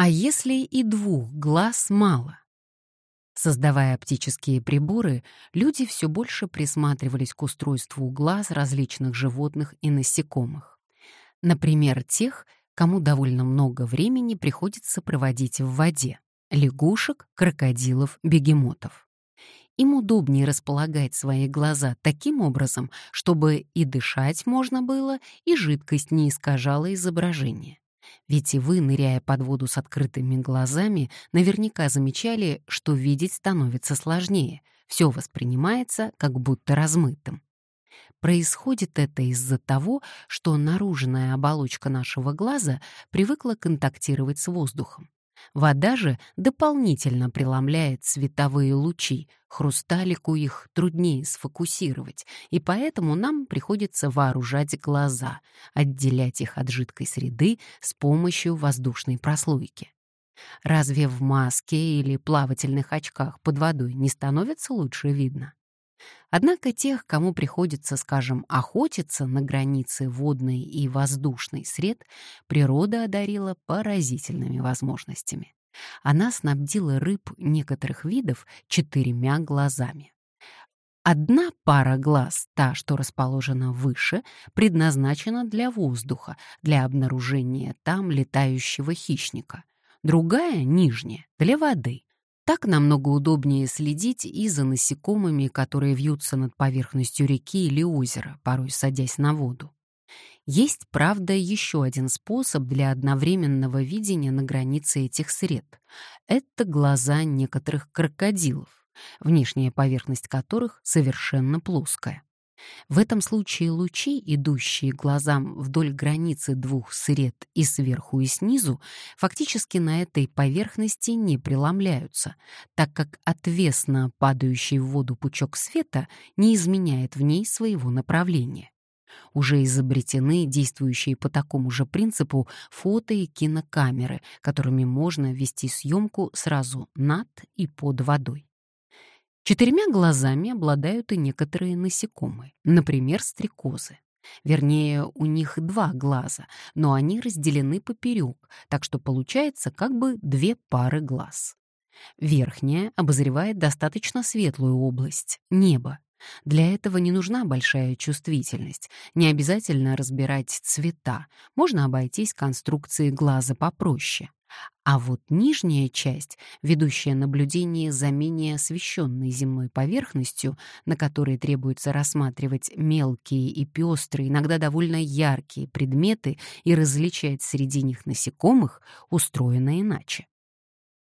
А если и двух глаз мало? Создавая оптические приборы, люди все больше присматривались к устройству глаз различных животных и насекомых. Например, тех, кому довольно много времени приходится проводить в воде — лягушек, крокодилов, бегемотов. Им удобнее располагать свои глаза таким образом, чтобы и дышать можно было, и жидкость не искажала изображение. Ведь и вы, ныряя под воду с открытыми глазами, наверняка замечали, что видеть становится сложнее, все воспринимается как будто размытым. Происходит это из-за того, что наружная оболочка нашего глаза привыкла контактировать с воздухом. Вода же дополнительно преломляет световые лучи, хрусталику их труднее сфокусировать, и поэтому нам приходится вооружать глаза, отделять их от жидкой среды с помощью воздушной прослойки. Разве в маске или плавательных очках под водой не становится лучше видно? Однако тех, кому приходится, скажем, охотиться на границе водной и воздушной сред, природа одарила поразительными возможностями. Она снабдила рыб некоторых видов четырьмя глазами. Одна пара глаз, та, что расположена выше, предназначена для воздуха, для обнаружения там летающего хищника. Другая, нижняя, для воды. Так намного удобнее следить и за насекомыми, которые вьются над поверхностью реки или озера, порой садясь на воду. Есть, правда, еще один способ для одновременного видения на границе этих сред. Это глаза некоторых крокодилов, внешняя поверхность которых совершенно плоская. В этом случае лучи, идущие глазам вдоль границы двух сред и сверху, и снизу, фактически на этой поверхности не преломляются, так как отвесно падающий в воду пучок света не изменяет в ней своего направления. Уже изобретены действующие по такому же принципу фото- и кинокамеры, которыми можно вести съемку сразу над и под водой. Четырьмя глазами обладают и некоторые насекомые, например, стрекозы. Вернее, у них два глаза, но они разделены поперек, так что получается как бы две пары глаз. Верхняя обозревает достаточно светлую область — небо. Для этого не нужна большая чувствительность, не обязательно разбирать цвета, можно обойтись конструкцией глаза попроще. А вот нижняя часть, ведущая наблюдение за менее освещенной земной поверхностью, на которой требуется рассматривать мелкие и пестрые, иногда довольно яркие предметы и различать среди них насекомых, устроена иначе.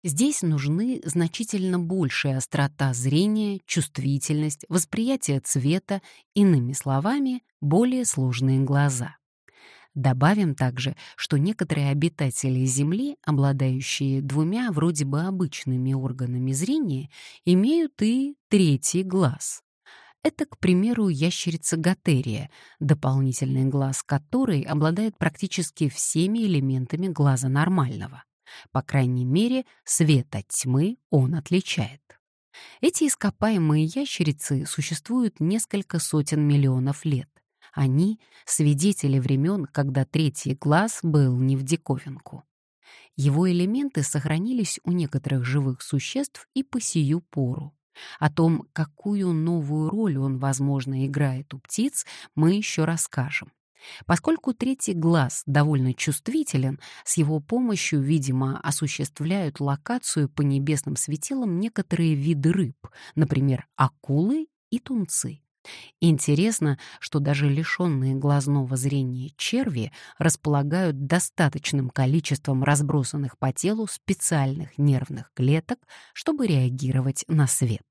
Здесь нужны значительно большая острота зрения, чувствительность, восприятие цвета, иными словами, более сложные глаза. Добавим также, что некоторые обитатели Земли, обладающие двумя вроде бы обычными органами зрения, имеют и третий глаз. Это, к примеру, ящерица Готерия, дополнительный глаз которой обладает практически всеми элементами глаза нормального. По крайней мере, свет от тьмы он отличает. Эти ископаемые ящерицы существуют несколько сотен миллионов лет. Они — свидетели времен, когда третий глаз был не в диковинку. Его элементы сохранились у некоторых живых существ и по сию пору. О том, какую новую роль он, возможно, играет у птиц, мы еще расскажем. Поскольку третий глаз довольно чувствителен, с его помощью, видимо, осуществляют локацию по небесным светилам некоторые виды рыб, например, акулы и тунцы. Интересно, что даже лишенные глазного зрения черви располагают достаточным количеством разбросанных по телу специальных нервных клеток, чтобы реагировать на свет.